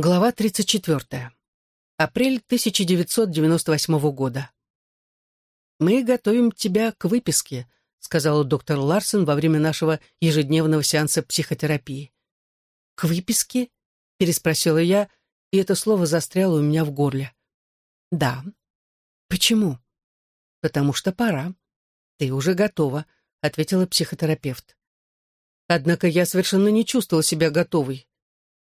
Глава 34. Апрель 1998 года. «Мы готовим тебя к выписке», — сказала доктор Ларсон во время нашего ежедневного сеанса психотерапии. «К выписке?» — переспросила я, и это слово застряло у меня в горле. «Да». «Почему?» «Потому что пора. Ты уже готова», — ответила психотерапевт. Однако я совершенно не чувствовала себя готовой.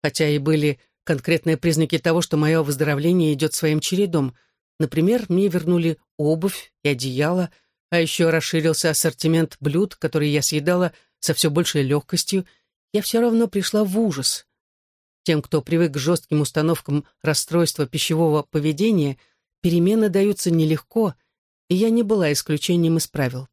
Хотя и были конкретные признаки того, что мое выздоровление идет своим чередом. Например, мне вернули обувь и одеяло, а еще расширился ассортимент блюд, которые я съедала со все большей легкостью, я все равно пришла в ужас. Тем, кто привык к жестким установкам расстройства пищевого поведения, перемены даются нелегко, и я не была исключением из правил.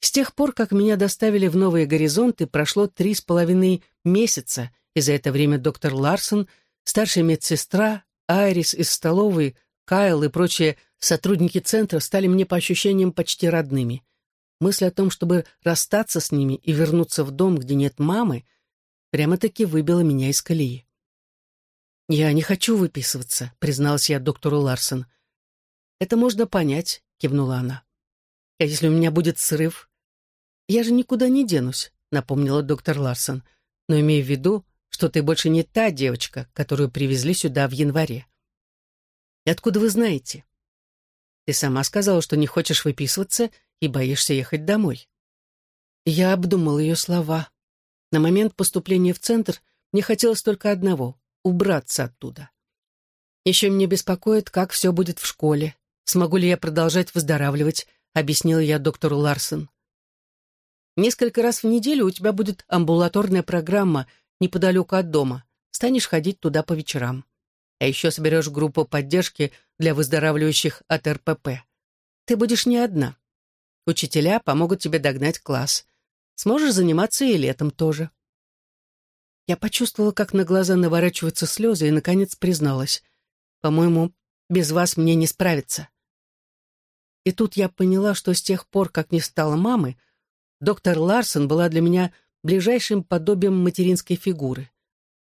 С тех пор, как меня доставили в новые горизонты, прошло три с половиной месяца, и за это время доктор Ларсон, старшая медсестра, Айрис из столовой, Кайл и прочие сотрудники центра стали мне по ощущениям почти родными. Мысль о том, чтобы расстаться с ними и вернуться в дом, где нет мамы, прямо-таки выбила меня из колеи. «Я не хочу выписываться», — призналась я доктору Ларсон. «Это можно понять», — кивнула она. «А если у меня будет срыв?» «Я же никуда не денусь», — напомнила доктор Ларсон, «но имею в виду, что ты больше не та девочка, которую привезли сюда в январе. И откуда вы знаете? Ты сама сказала, что не хочешь выписываться и боишься ехать домой. Я обдумал ее слова. На момент поступления в центр мне хотелось только одного — убраться оттуда. Еще меня беспокоит, как все будет в школе. Смогу ли я продолжать выздоравливать, объяснила я доктору Ларсон. Несколько раз в неделю у тебя будет амбулаторная программа — неподалеку от дома. Станешь ходить туда по вечерам. А еще соберешь группу поддержки для выздоравливающих от РПП. Ты будешь не одна. Учителя помогут тебе догнать класс. Сможешь заниматься и летом тоже. Я почувствовала, как на глаза наворачиваются слезы, и, наконец, призналась. По-моему, без вас мне не справиться. И тут я поняла, что с тех пор, как не стала мамы, доктор Ларсон была для меня ближайшим подобием материнской фигуры.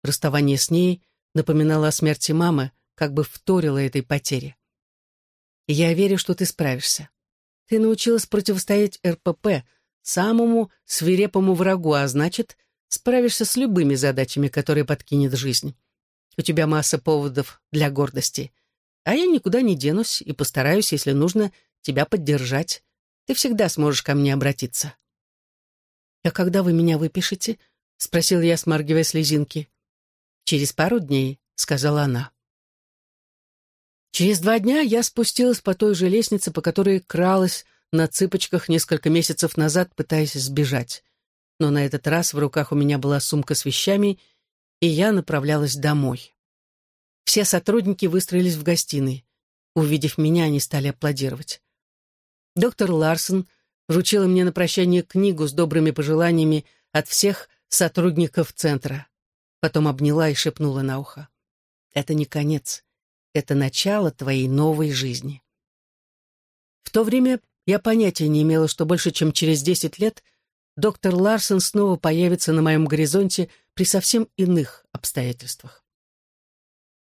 Расставание с ней напоминало о смерти мамы, как бы вторило этой потере. я верю, что ты справишься. Ты научилась противостоять РПП, самому свирепому врагу, а значит, справишься с любыми задачами, которые подкинет жизнь. У тебя масса поводов для гордости. А я никуда не денусь и постараюсь, если нужно, тебя поддержать. Ты всегда сможешь ко мне обратиться. «А когда вы меня выпишете?» — спросил я, смаргивая слезинки. «Через пару дней», — сказала она. Через два дня я спустилась по той же лестнице, по которой кралась на цыпочках несколько месяцев назад, пытаясь сбежать. Но на этот раз в руках у меня была сумка с вещами, и я направлялась домой. Все сотрудники выстроились в гостиной. Увидев меня, они стали аплодировать. Доктор Ларсон вручила мне на прощание книгу с добрыми пожеланиями от всех сотрудников центра. Потом обняла и шепнула на ухо. «Это не конец. Это начало твоей новой жизни». В то время я понятия не имела, что больше чем через десять лет доктор Ларсон снова появится на моем горизонте при совсем иных обстоятельствах.